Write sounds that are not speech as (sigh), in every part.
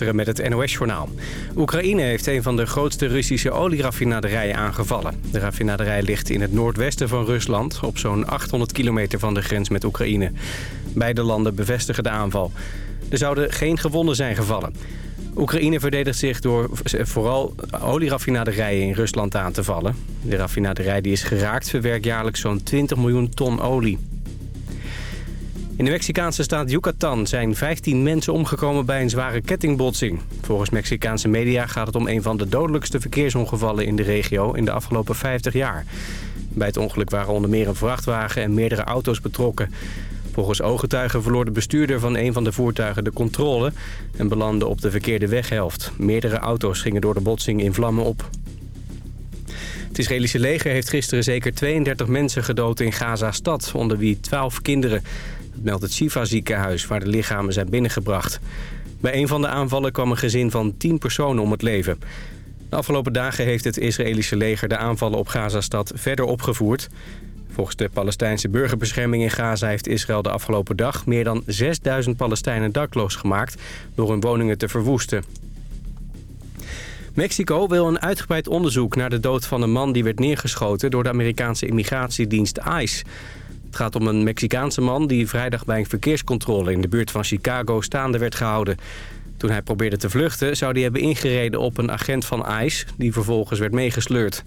Met het NOS-journaal. Oekraïne heeft een van de grootste Russische olieraffinaderijen aangevallen. De raffinaderij ligt in het noordwesten van Rusland... op zo'n 800 kilometer van de grens met Oekraïne. Beide landen bevestigen de aanval. Er zouden geen gewonden zijn gevallen. Oekraïne verdedigt zich door vooral olieraffinaderijen in Rusland aan te vallen. De raffinaderij die is geraakt verwerkt jaarlijks zo'n 20 miljoen ton olie. In de Mexicaanse staat Yucatan zijn 15 mensen omgekomen bij een zware kettingbotsing. Volgens Mexicaanse media gaat het om een van de dodelijkste verkeersongevallen in de regio in de afgelopen 50 jaar. Bij het ongeluk waren onder meer een vrachtwagen en meerdere auto's betrokken. Volgens ooggetuigen verloor de bestuurder van een van de voertuigen de controle... en belandde op de verkeerde weghelft. Meerdere auto's gingen door de botsing in vlammen op. Het Israëlische leger heeft gisteren zeker 32 mensen gedood in Gaza-stad... onder wie 12 kinderen. Meldt het Shifa ziekenhuis waar de lichamen zijn binnengebracht. Bij een van de aanvallen kwam een gezin van 10 personen om het leven. De afgelopen dagen heeft het Israëlische leger de aanvallen op Gaza-stad verder opgevoerd. Volgens de Palestijnse burgerbescherming in Gaza heeft Israël de afgelopen dag... meer dan 6000 Palestijnen dakloos gemaakt door hun woningen te verwoesten. Mexico wil een uitgebreid onderzoek naar de dood van een man die werd neergeschoten... door de Amerikaanse immigratiedienst ICE. Het gaat om een Mexicaanse man die vrijdag bij een verkeerscontrole... in de buurt van Chicago staande werd gehouden. Toen hij probeerde te vluchten zou hij hebben ingereden op een agent van ICE... die vervolgens werd meegesleurd.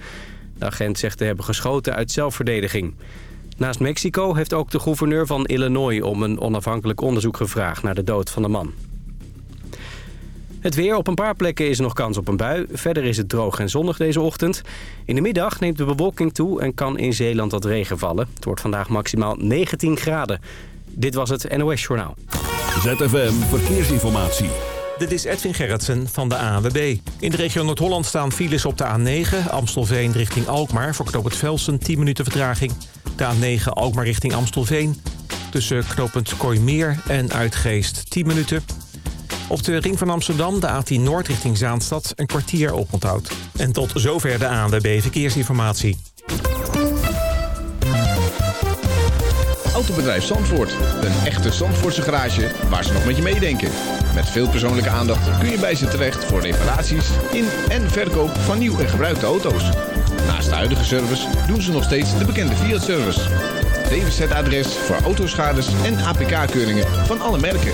De agent zegt te hebben geschoten uit zelfverdediging. Naast Mexico heeft ook de gouverneur van Illinois om een onafhankelijk onderzoek gevraagd naar de dood van de man. Het weer. Op een paar plekken is nog kans op een bui. Verder is het droog en zonnig deze ochtend. In de middag neemt de bewolking toe en kan in Zeeland wat regen vallen. Het wordt vandaag maximaal 19 graden. Dit was het NOS Journaal. ZFM Verkeersinformatie. Dit is Edwin Gerritsen van de ANWB. In de regio Noord-Holland staan files op de A9... Amstelveen richting Alkmaar voor knooppunt Velsen 10 minuten vertraging. De A9 Alkmaar richting Amstelveen. Tussen knooppunt Kooimeer en Uitgeest 10 minuten. Op de ring van Amsterdam, de A10 Noord richting Zaanstad... een kwartier oponthoud. En tot zover de ANWB Verkeersinformatie. Autobedrijf Zandvoort. Een echte Zandvoortse garage waar ze nog met je meedenken. Met veel persoonlijke aandacht kun je bij ze terecht voor reparaties in en verkoop van nieuw en gebruikte auto's. Naast de huidige service doen ze nog steeds de bekende Fiat-service. DWZ-adres voor autoschades en APK-keuringen van alle merken.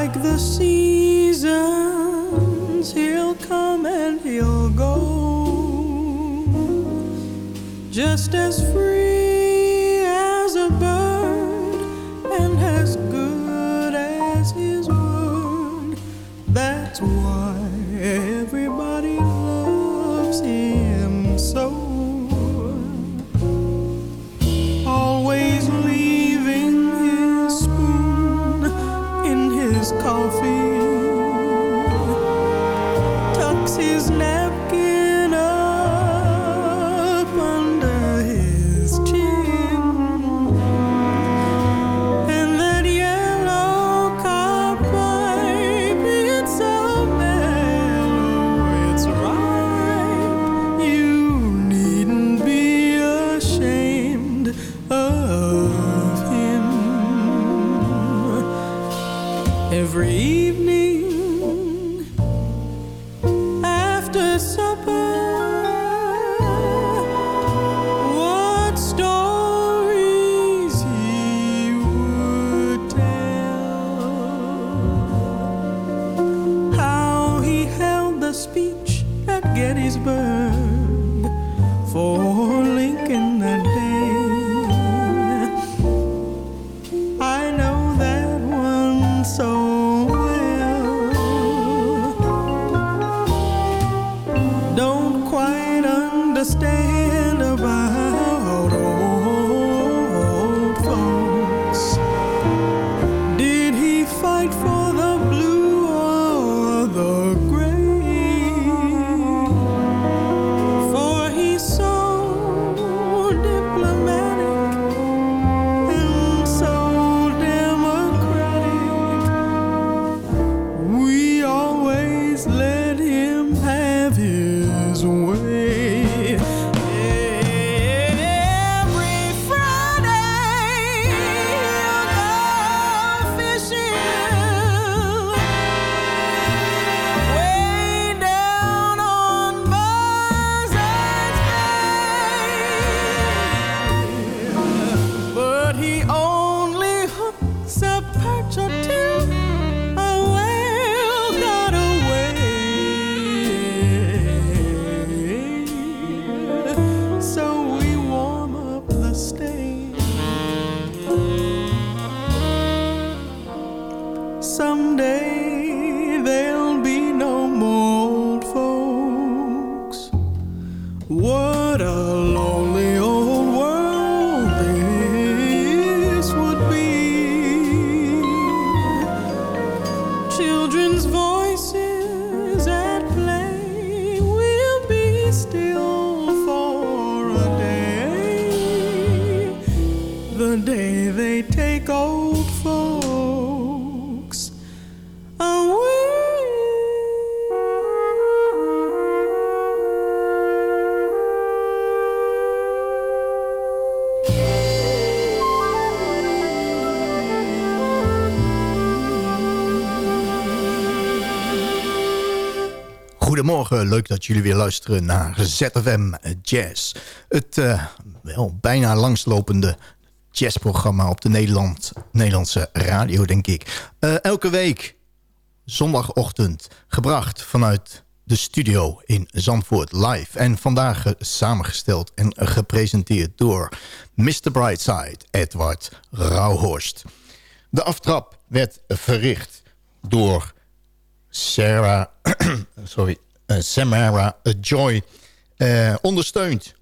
Like the seasons, he'll come and he'll go. Just as free leuk dat jullie weer luisteren naar ZFM Jazz. Het eh, wel bijna langslopende jazzprogramma op de Nederland, Nederlandse radio, denk ik. Eh, elke week, zondagochtend, gebracht vanuit de studio in Zandvoort live. En vandaag eh, samengesteld en gepresenteerd door Mr. Brightside, Edward Rauhorst. De aftrap werd verricht door Sarah, (clears throat) sorry, eh, Samara Joy, eh, ondersteund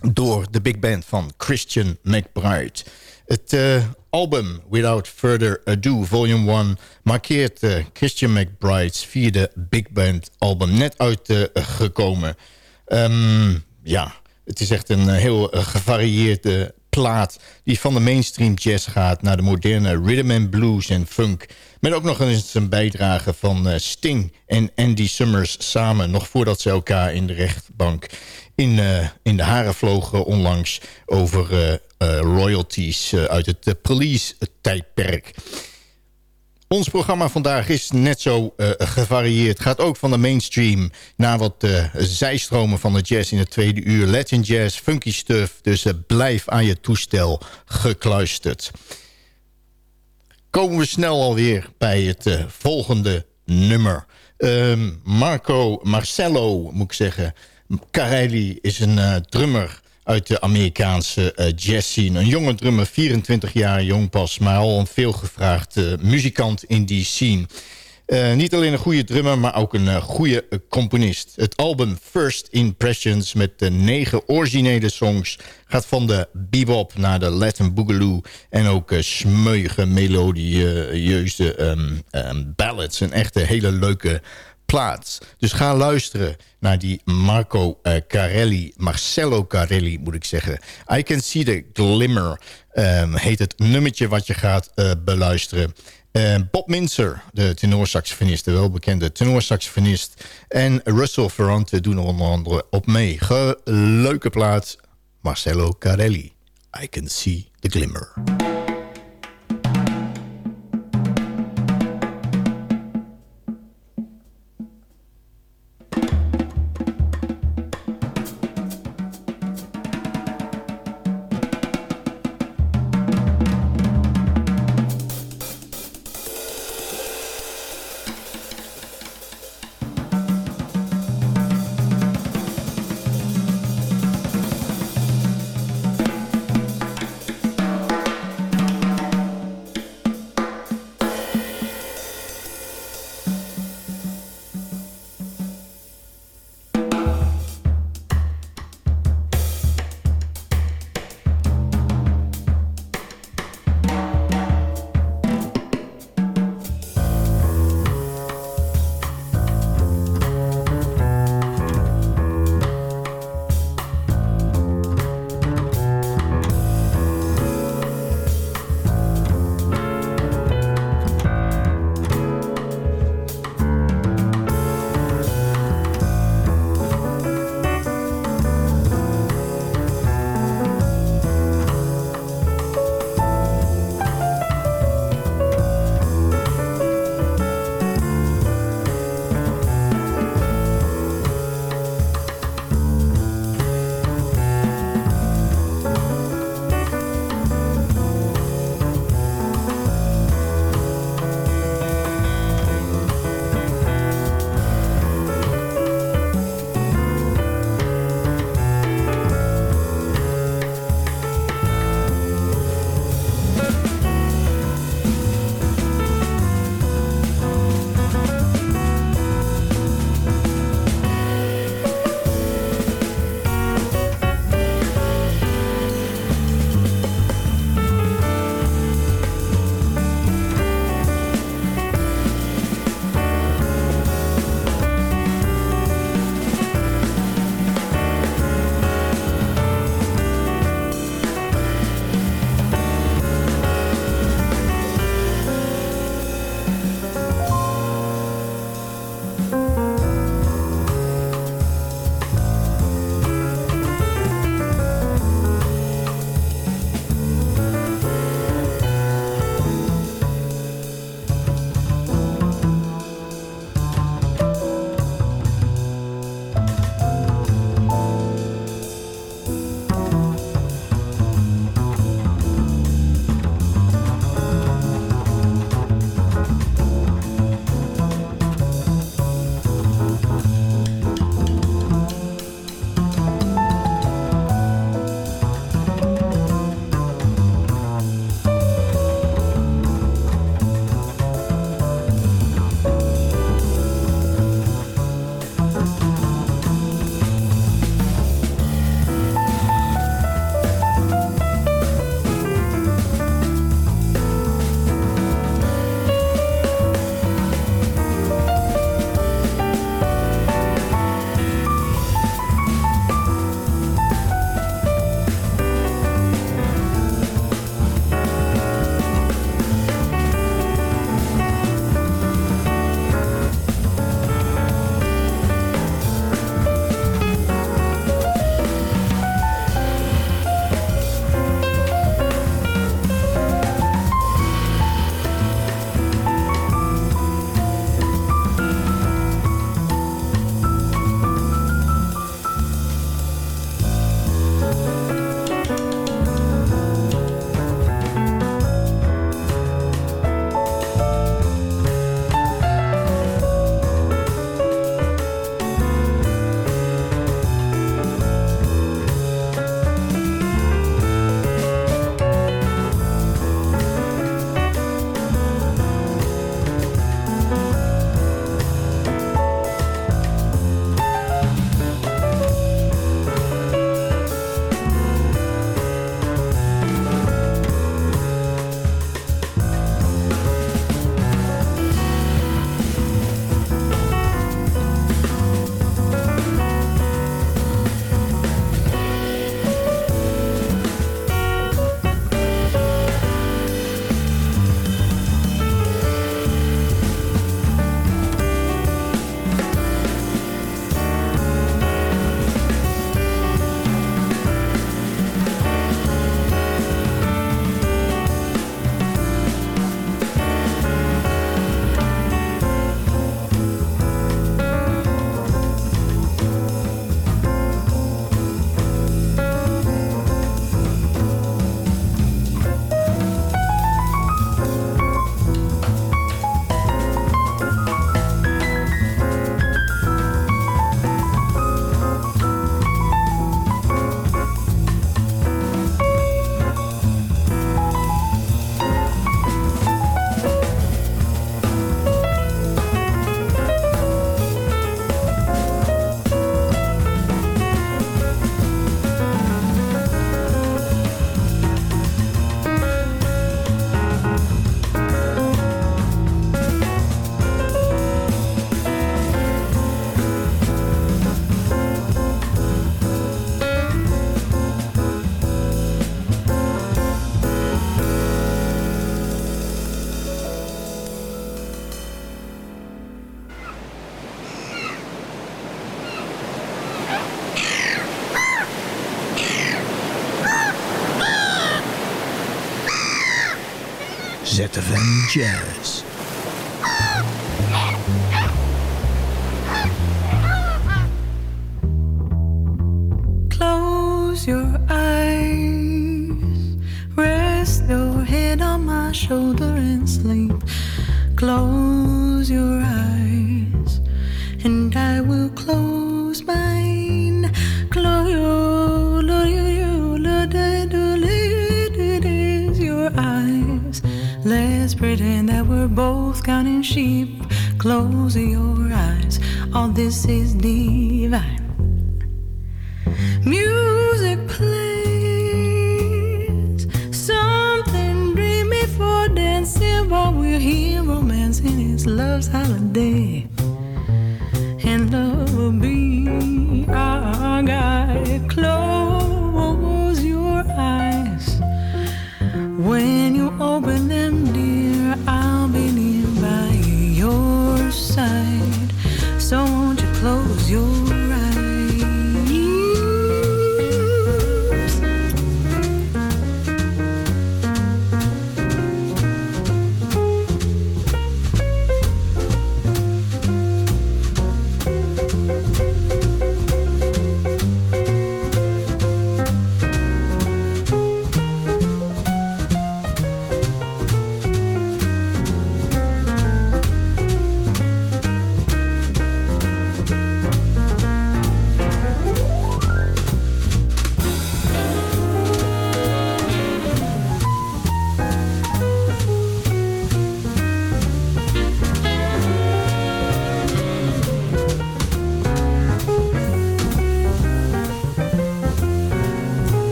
door de big band van Christian McBride. Het eh, album Without Further Ado, volume 1, markeert eh, Christian McBride's vierde big band album net uitgekomen. Ehm, ja, het is echt een eh, heel eh, gevarieerde plaat die van de mainstream jazz gaat naar de moderne rhythm and blues en funk. Met ook nog eens een bijdrage van eh, Sting en Andy Summers samen... nog voordat ze elkaar in de rechtbank in, eh, in de haren vlogen onlangs... over eh, royalties uit het police-tijdperk. Ons programma vandaag is net zo eh, gevarieerd. Gaat ook van de mainstream naar wat eh, zijstromen van de jazz in het tweede uur. Latin jazz, funky stuff. Dus eh, blijf aan je toestel gekluisterd. Komen we snel alweer bij het volgende nummer. Ehm, Marco Marcello, moet ik zeggen. Carelli is een drummer uit de Amerikaanse uh, jazzscene. Een jonge drummer, 24 jaar jong pas... maar al een veelgevraagd uh, muzikant in die scene. Uh, niet alleen een goede drummer, maar ook een goede componist. Het album First Impressions met de negen originele songs... gaat van de bebop naar de Latin boogaloo... en ook smeuige, melodieuze um, um, ballads. Een echte hele leuke plaats. Dus ga luisteren naar die Marco uh, Carelli, Marcello Carelli moet ik zeggen. I Can See The Glimmer um, heet het nummertje wat je gaat uh, beluisteren. Uh, Bob Minzer, de tenorsaxofonist, de welbekende tenorsaxofonist... en Russell Ferrante doen er onder andere op mee. Ge leuke plaats, Marcello Carelli. I Can See The Glimmer. ZFM Jazz.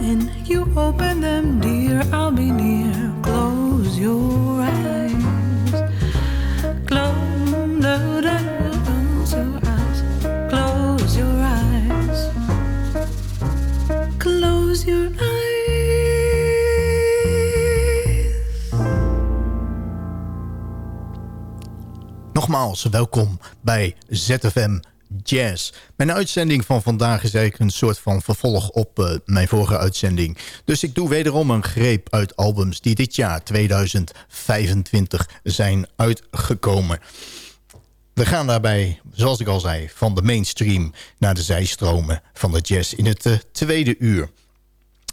when you open them, dear, I'll be near. Close your eyes. Close, no, close your eyes. Close your eyes. Close your eyes. Nogmaals, welkom bij ZFM Jazz. Mijn uitzending van vandaag is eigenlijk een soort van vervolg op uh, mijn vorige uitzending. Dus ik doe wederom een greep uit albums die dit jaar 2025 zijn uitgekomen. We gaan daarbij, zoals ik al zei, van de mainstream naar de zijstromen van de jazz in het uh, tweede uur.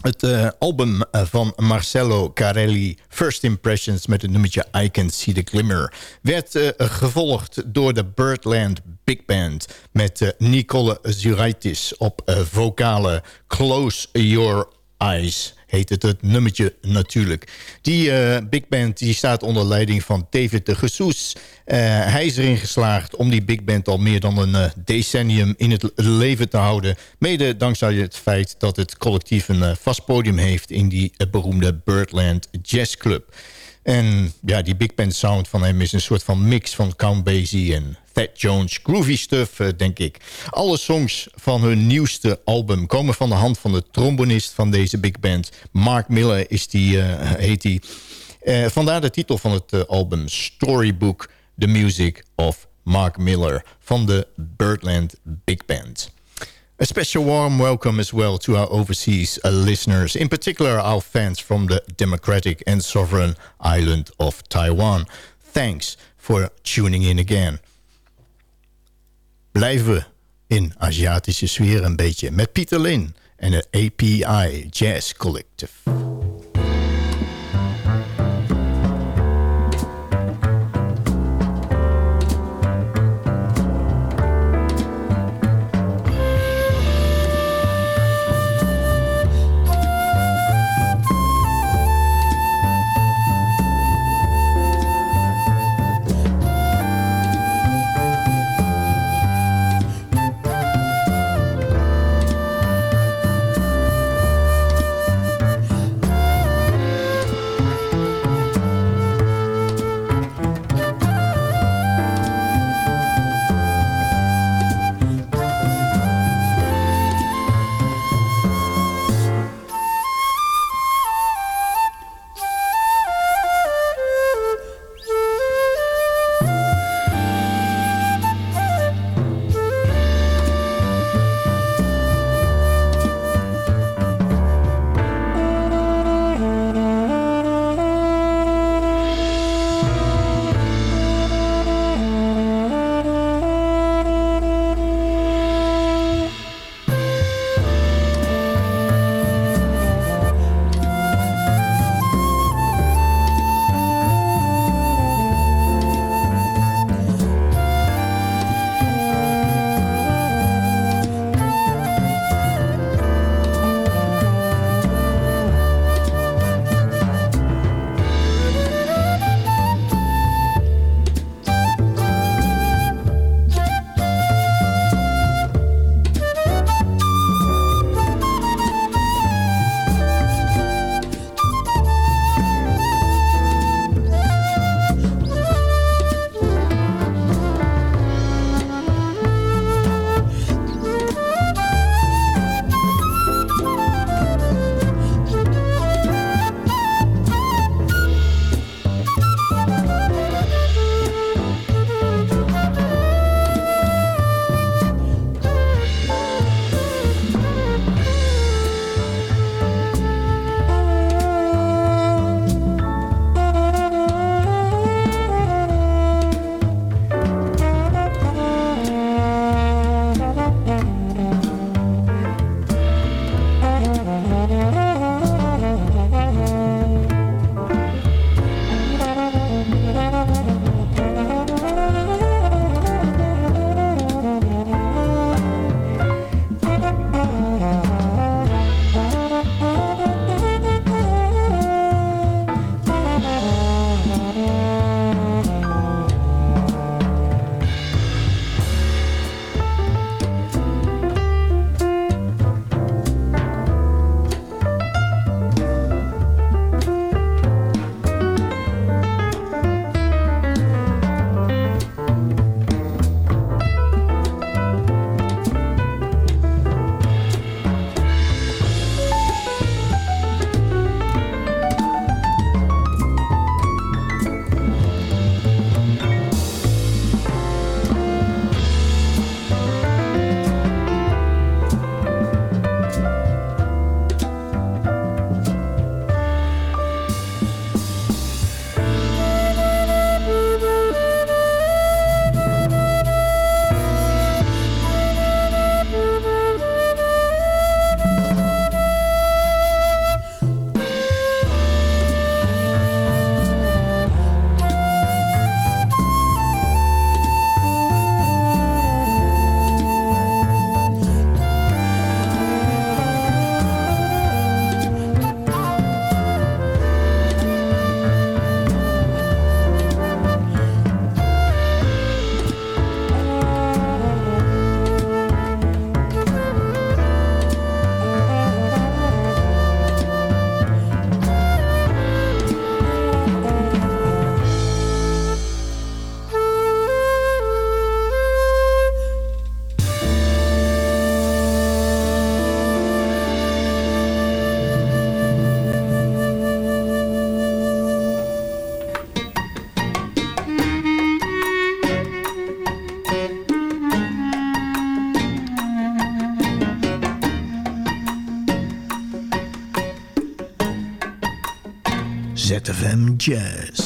Het uh, album uh, van Marcello Carelli, First Impressions... met het nummertje I Can See The Glimmer... werd uh, gevolgd door de Birdland Big Band... met Nicole Zuraitis op vocale Close Your Eyes heet het het nummertje natuurlijk. Die uh, big band die staat onder leiding van David de Jesus. Uh, hij is erin geslaagd om die big band al meer dan een uh, decennium in het leven te houden. Mede dankzij het feit dat het collectief een vast podium heeft... in die beroemde Birdland Jazz Club. En ja, die big band sound van hem is een soort van mix van Count Basie en Fat Jones. Groovy stuff, eh, denk ik. Alle songs van hun nieuwste album komen van de hand van de trombonist van deze big band. Mark Miller is die, uh, heet hij. Uh, vandaar de titel van het album Storybook, The Music of Mark Miller van de Birdland Big Band. A special warm welcome as well to our overseas listeners, in particular our fans from the democratic and sovereign island of Taiwan. Thanks for tuning in again. Blijven we in Aziatische sfeer een beetje met Pieter Lin en het API Jazz Collective. ZFM Jazz.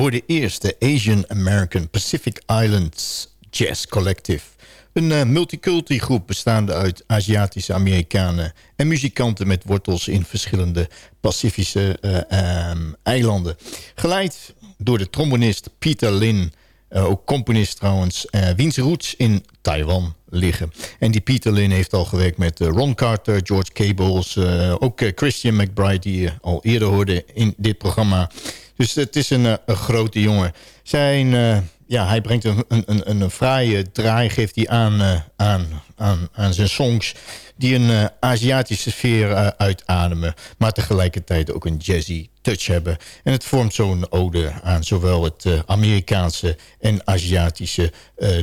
Hoorde eerst de Asian American Pacific Islands Jazz Collective. Een uh, groep bestaande uit Aziatische Amerikanen... en muzikanten met wortels in verschillende Pacifische uh, um, eilanden. Geleid door de trombonist Peter Lin... Uh, ook componist trouwens, wiens roots in Taiwan liggen. En die Peter Lin heeft al gewerkt met Ron Carter, George Cables... ook Christian McBride, die je al eerder hoorde in dit programma... Dus het is een, een grote jongen. Zijn, uh, ja, hij brengt een, een, een, fraaie draai, geeft hij aan, uh, aan, aan, aan zijn songs... die een Aziatische sfeer uitademen... maar tegelijkertijd ook een jazzy touch hebben. En het vormt zo'n ode aan zowel het Amerikaanse en Aziatische...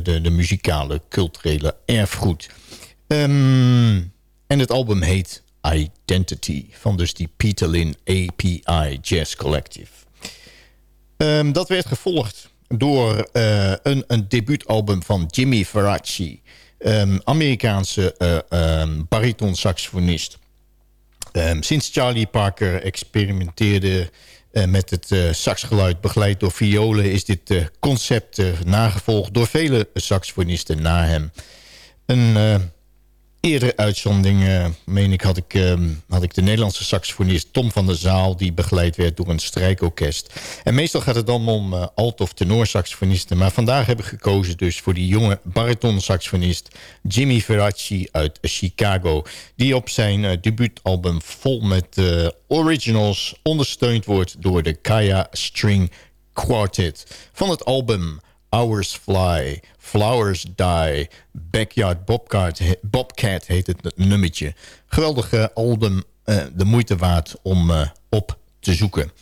de, de muzikale, culturele erfgoed. Um, en het album heet Identity... van dus die Peter Lin API Jazz Collective. Um, dat werd gevolgd door uh, een, een debuutalbum van Jimmy Ferracci. Um, Amerikaanse uh, bariton-saxofonist. sinds Charlie Parker experimenteerde uh, met het saxgeluid begeleid door violen... is dit concept nagevolgd door vele saxofonisten na hem. Een eerdere uitzondering, uh, meen ik, had ik, uh, had ik de Nederlandse saxofonist Tom van der Zaal... die begeleid werd door een strijkorkest. En meestal gaat het dan om uh, alt- of tenorsaxofonisten. Maar vandaag heb ik gekozen dus voor die jonge bariton-saxofonist... Jimmy Ferracci uit Chicago. Die op zijn debuutalbum vol met originals ondersteund wordt... door de Kaya String Quartet van het album... Hours Fly, Flowers Die, Backyard Bobcat, Bobcat heet het nummertje. Geweldige album, uh, de moeite waard om uh, op te zoeken.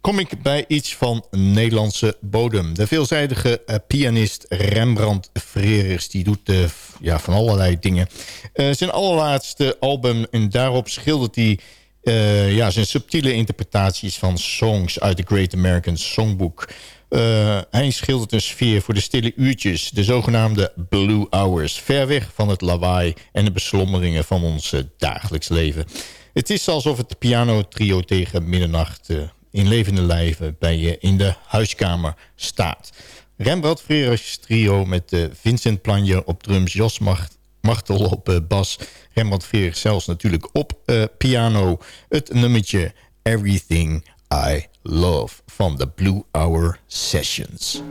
Kom ik bij iets van Nederlandse bodem. De veelzijdige pianist Rembrandt Frerers, die doet ja, van allerlei dingen. zijn allerlaatste album, en daarop schildert hij... ja, zijn subtiele interpretaties van songs uit de Great American Songbook. Uh, hij schildert een sfeer voor de stille uurtjes, de zogenaamde blue hours, ver weg van het lawaai en de beslommeringen van ons uh, dagelijks leven. Het is alsof het piano-trio tegen middernacht uh, in levende lijven bij je in de huiskamer staat. Rembrandt Frerers trio met Vincent Planje op drums, Jos Macht, Machtel op bas, Rembrandt Frerers zelfs natuurlijk op piano. Het nummertje Everything I Love van de Blue Hour Sessions.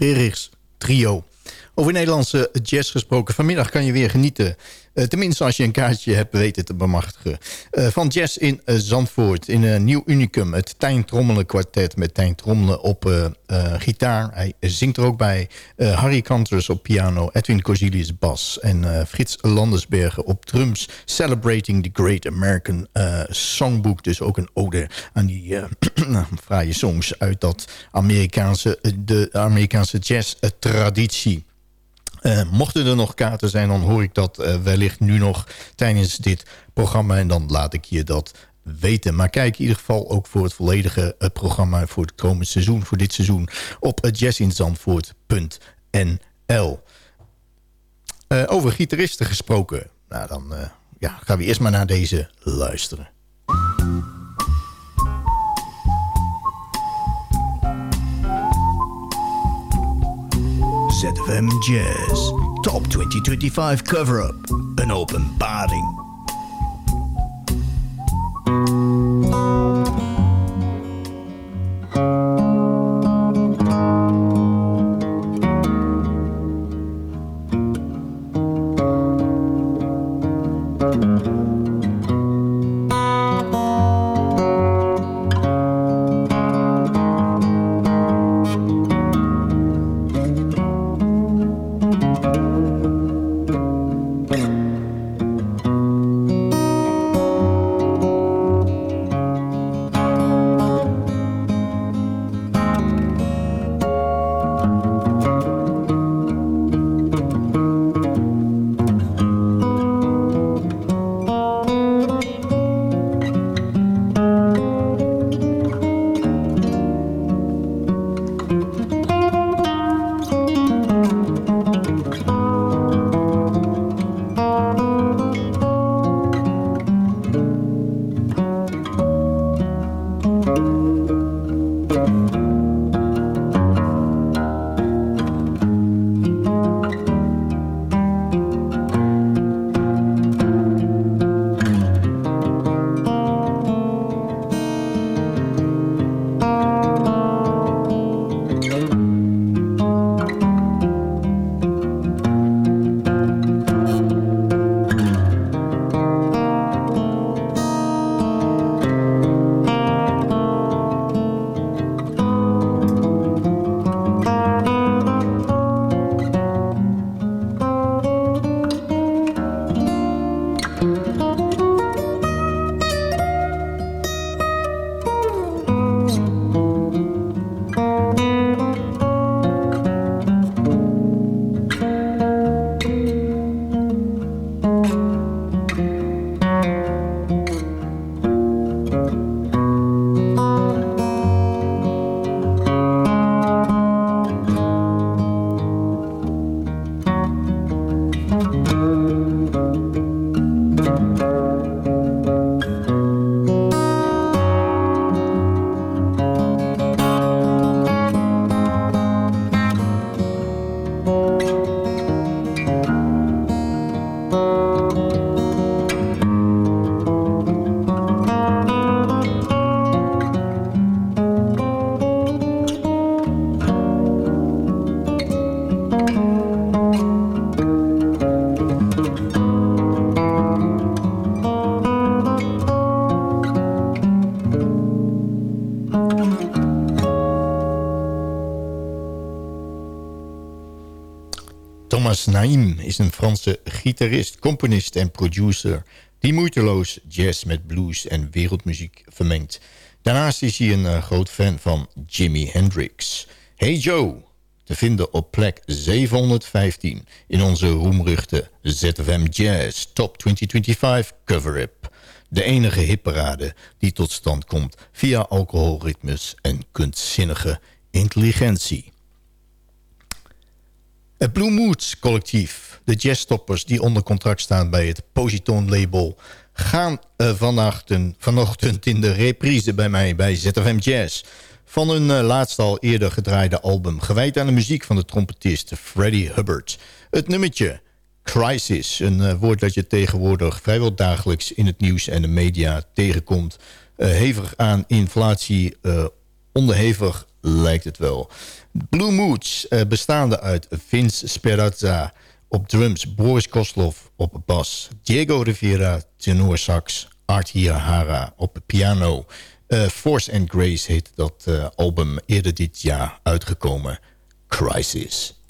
Frederiks Trio. Over Nederlandse jazz gesproken. Vanmiddag kan je weer genieten uh, tenminste, als je een kaartje hebt weten te bemachtigen. Uh, van Jazz in uh, Zandvoort. In een nieuw unicum. Het Tijn Trommelen kwartet. Met Tijn Trommelen op gitaar. Hij zingt er ook bij. Harry Canters op piano. Edwin Corzilius bas. En Frits Landersbergen op drums. Celebrating the Great American Songbook. Dus ook een ode aan die (clears throat) fraaie songs uit dat Amerikaanse, de Amerikaanse jazz traditie. Uh, mochten er nog kaarten zijn, dan hoor ik dat uh, wellicht nu nog tijdens dit programma. En dan laat ik je dat weten. Maar kijk in ieder geval ook voor het volledige uh, programma voor het komende seizoen, voor dit seizoen, op jazzinzandvoort.nl. over gitaristen gesproken. Nou, dan ja, gaan we eerst maar naar deze luisteren. ZFM Jazz. Top 2025 cover up. Een openbaring. Naim is een Franse gitarist, componist en producer... die moeiteloos jazz met blues en wereldmuziek vermengt. Daarnaast is hij een uh, groot fan van Jimi Hendrix. Hey Joe, te vinden op plek 715 in onze roemruchte ZFM Jazz Top 2025 cover-up. De enige hipparade die tot stand komt via alcoholritmes en kunstzinnige intelligentie. Het Blue Moods collectief, de jazzstoppers die onder contract staan bij het Positone label... gaan uh, vanochtend in de reprise bij mij bij ZFM Jazz... van hun uh, laatste al eerder gedraaide album... gewijd aan de muziek van de trompetist Freddie Hubbard. Het nummertje Crisis, een uh, woord dat je tegenwoordig vrijwel dagelijks... in het nieuws en de media tegenkomt. hevig aan inflatie, onderhevig lijkt het wel. Blue Moods, uh, bestaande uit Vince Speranza op drums... Boris Koslov op bas, Diego Rivera sax... Art Hara op piano... Uh, Force and Grace heet dat uh, album eerder dit jaar uitgekomen. Crisis.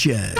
Jazz.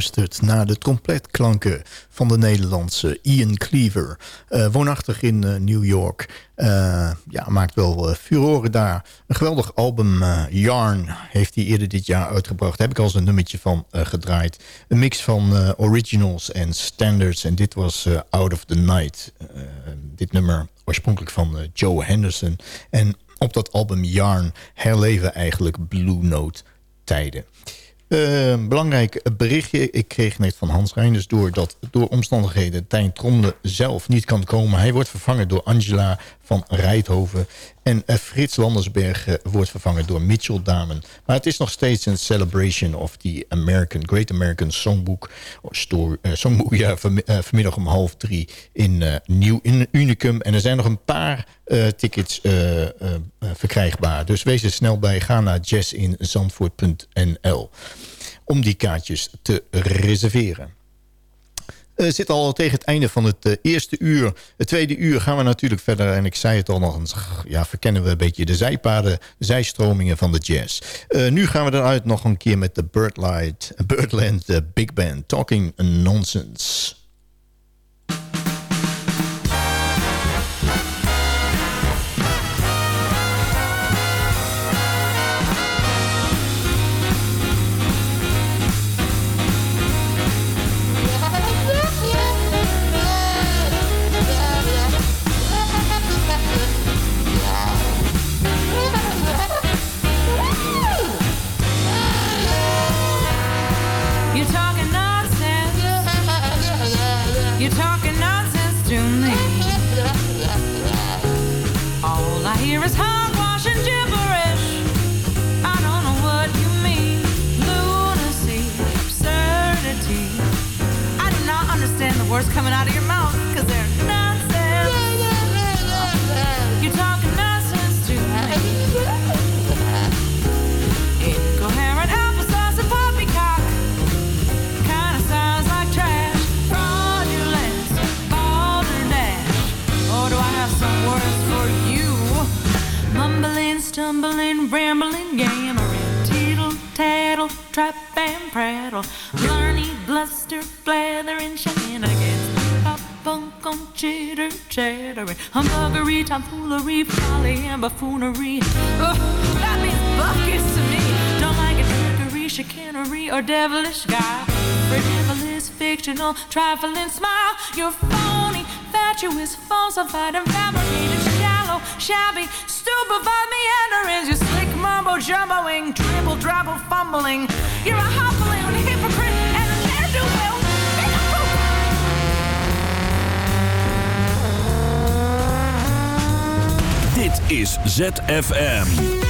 Geluisterd naar de trompetklanken van de Nederlandse Ian Cleaver. Uh, woonachtig in uh, New York. Uh, ja, maakt wel furoren daar. Een geweldig album, Yarn, heeft hij eerder dit jaar uitgebracht. Daar heb ik al eens een nummertje van gedraaid. Een mix van originals en standards. En dit was Out of the Night. dit nummer oorspronkelijk van Joe Henderson. En op dat album Yarn herleven eigenlijk Blue Note tijden. Uh, belangrijk berichtje. Ik kreeg net van Hans Reinders door dat door omstandigheden Tijn Tromde zelf niet kan komen. Hij wordt vervangen door Angela van Rijthoven. En uh, Frits Landersberg wordt vervangen door Mitchell Damen. Maar het is nog steeds een celebration of the American, Great American Songbook. Story, uh, songbook (laughs) ja, van, vanmiddag om half drie in Nieuw in Unicum. En er zijn nog een paar tickets verkrijgbaar. Dus wees er snel bij. Ga naar jazzinzandvoort.nl om die kaartjes te reserveren. We uh, zitten al tegen het einde van het uh, eerste uur. Het tweede uur gaan we natuurlijk verder. En ik zei het al nog eens. Ja, verkennen we een beetje de zijpaden, de zijstromingen van de jazz. Uh, nu gaan we eruit nog een keer met de Birdlight, Birdland Big Band. Talking Nonsense. Devilish guy. Frivolous, fictional, trifling smile. You're phony, fatuous, falsified, and fabricated, shallow, shabby, stupefied meanderings. You slick mumbo jumboing, dribble, drabble, fumbling. You're a hobbling hypocrite and a ne'er-do-well. Dit is ZFM.